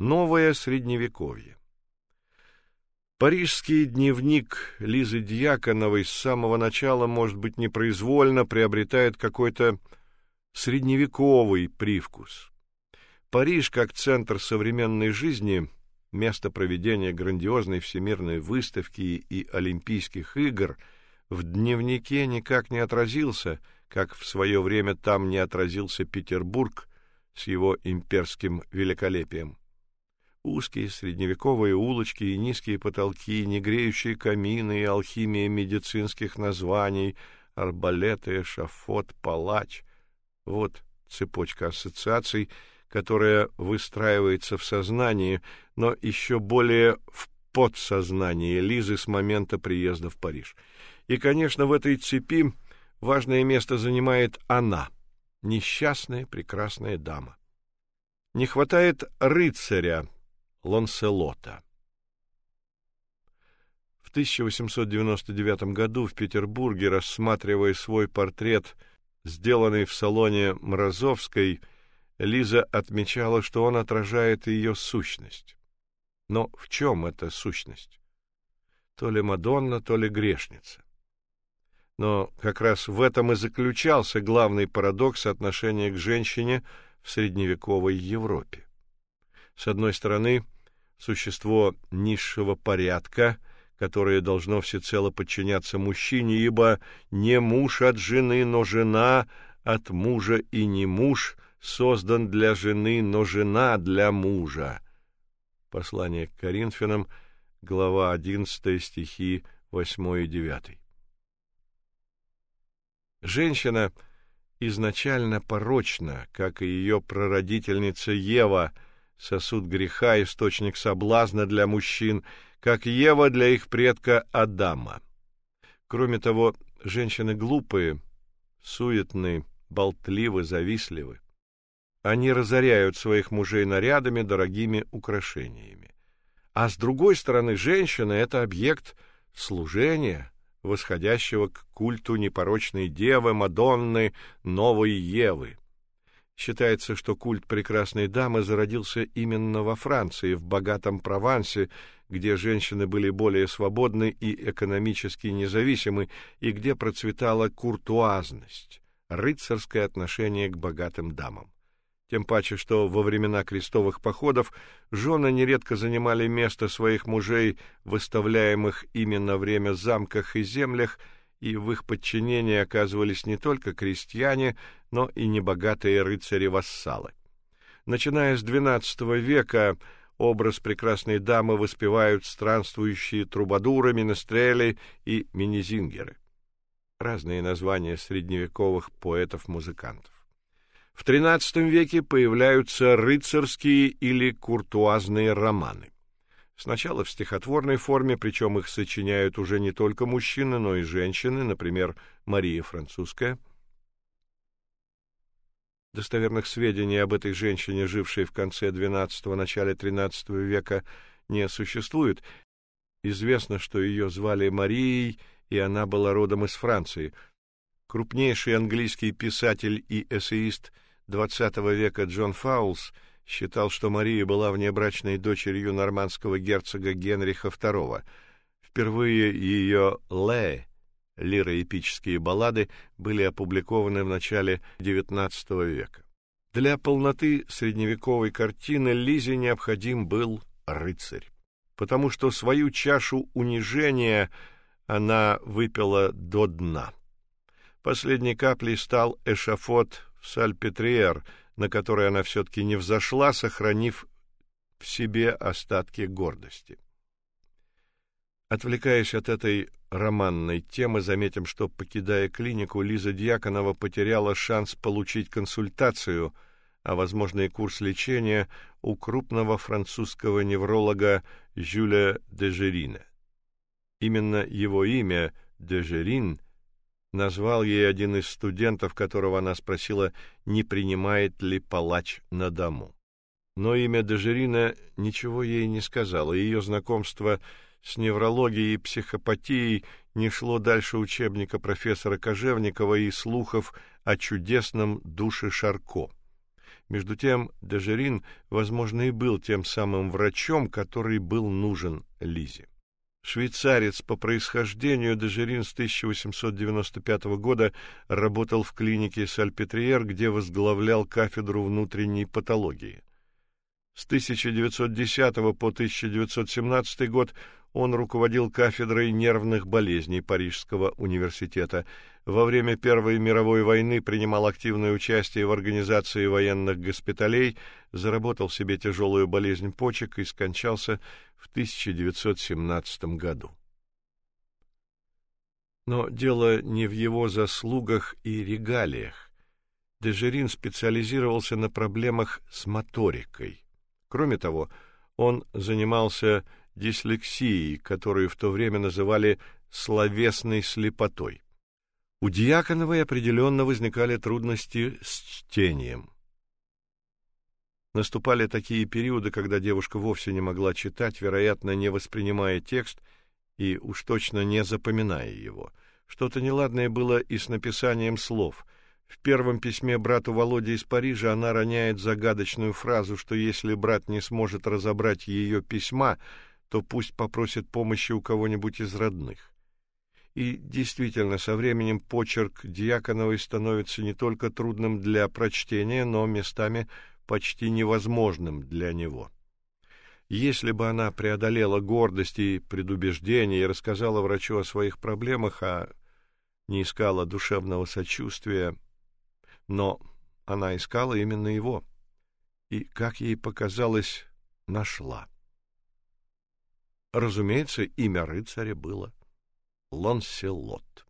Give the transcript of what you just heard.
Новое средневековье. Парижский дневник Лизы Дьяконовой с самого начала, может быть, непроизвольно приобретает какой-то средневековый привкус. Париж как центр современной жизни, место проведения грандиозной всемирной выставки и Олимпийских игр в дневнике никак не отразился, как в свое время там не отразился Петербург с его имперским великолепием. Узкие средневековые улочки и низкие потолки, негреющие камины и алхимия медицинских названий, арбалеты, эшафот, палач. Вот цепочка ассоциаций, которая выстраивается в сознании, но еще более в подсознании Лизы с момента приезда в Париж. И, конечно, в этой цепи важное место занимает она, несчастная прекрасная дама. Не хватает рыцаря, Ланселота. В 1899 году в Петербурге, рассматривая свой портрет, сделанный в салоне Мразовской, Лиза отмечала, что он отражает ее сущность. Но в чем эта сущность? То ли Мадонна, то ли грешница. Но как раз в этом и заключался главный парадокс отношения к женщине в средневековой Европе. С одной стороны, существо низшего порядка, которое должно всецело подчиняться мужчине, ибо не муж от жены, но жена от мужа и не муж создан для жены, но жена для мужа. Послание к Коринфянам, глава 11, стихи 8 и 9. Женщина изначально порочна, как и ее прародительница Ева – сосуд греха, источник соблазна для мужчин, как Ева для их предка Адама. Кроме того, женщины глупые, суетные, болтливы, завистливы. Они разоряют своих мужей нарядами, дорогими украшениями. А с другой стороны, женщина это объект служения, восходящего к культу непорочной девы, Мадонны, новой Евы. Считается, что культ прекрасной дамы зародился именно во Франции, в богатом Провансе, где женщины были более свободны и экономически независимы, и где процветала куртуазность, рыцарское отношение к богатым дамам. Тем паче, что во времена крестовых походов жены нередко занимали место своих мужей, выставляемых именно время замках и землях, и в их подчинении оказывались не только крестьяне, но и небогатые рыцари-вассалы. Начиная с XII века образ прекрасной дамы воспевают странствующие трубадуры, менестрели и минизингеры. Разные названия средневековых поэтов-музыкантов. В XIII веке появляются рыцарские или куртуазные романы. Сначала в стихотворной форме, причем их сочиняют уже не только мужчины, но и женщины, например, Мария Французская. Достоверных сведений об этой женщине, жившей в конце XII – начале XIII века, не существует. Известно, что ее звали Марией, и она была родом из Франции. Крупнейший английский писатель и эссеист XX века Джон Фаулс – считал, что Мария была внебрачной дочерью нормандского герцога Генриха II. Впервые ее «Ле» лироэпические баллады были опубликованы в начале XIX века. Для полноты средневековой картины Лизе необходим был рыцарь, потому что свою чашу унижения она выпила до дна. Последней каплей стал эшафот в Сальпетриер — на который она все таки не взошла, сохранив в себе остатки гордости. Отвлекаясь от этой романной темы, заметим, что покидая клинику, Лиза Дьяконова потеряла шанс получить консультацию, а возможно и курс лечения у крупного французского невролога Жюля Дежерина. Именно его имя Дежерин назвал ей один из студентов, которого она спросила, не принимает ли палач на дому. Но имя Дежерина ничего ей не сказало, и ее знакомство с неврологией и психопатией не шло дальше учебника профессора Кожевникова и слухов о чудесном душе Шарко. Между тем, Дежерин, возможно, и был тем самым врачом, который был нужен Лизе. Швейцарец по происхождению Дежерин с 1895 года работал в клинике Сальпетриер, где возглавлял кафедру внутренней патологии. С 1910 по 1917 год он руководил кафедрой нервных болезней Парижского университета. Во время Первой мировой войны принимал активное участие в организации военных госпиталей, заработал себе тяжелую болезнь почек и скончался в 1917 году. Но дело не в его заслугах и регалиях. Дежерин специализировался на проблемах с моторикой. Кроме того, он занимался дислексией, которую в то время называли словесной слепотой. У Дьяконовой определенно возникали трудности с чтением. Наступали такие периоды, когда девушка вовсе не могла читать, вероятно, не воспринимая текст и уж точно не запоминая его. Что-то неладное было и с написанием слов. В первом письме брату Володе из Парижа она роняет загадочную фразу, что если брат не сможет разобрать ее письма, то пусть попросит помощи у кого-нибудь из родных. И действительно, со временем почерк Дьяконовой становится не только трудным для прочтения, но местами почти невозможным для него. Если бы она преодолела гордость и предубеждение и рассказала врачу о своих проблемах, а не искала душевного сочувствия, но она искала именно его. И, как ей показалось, нашла. Разумеется, имя рыцаря было Лонселот.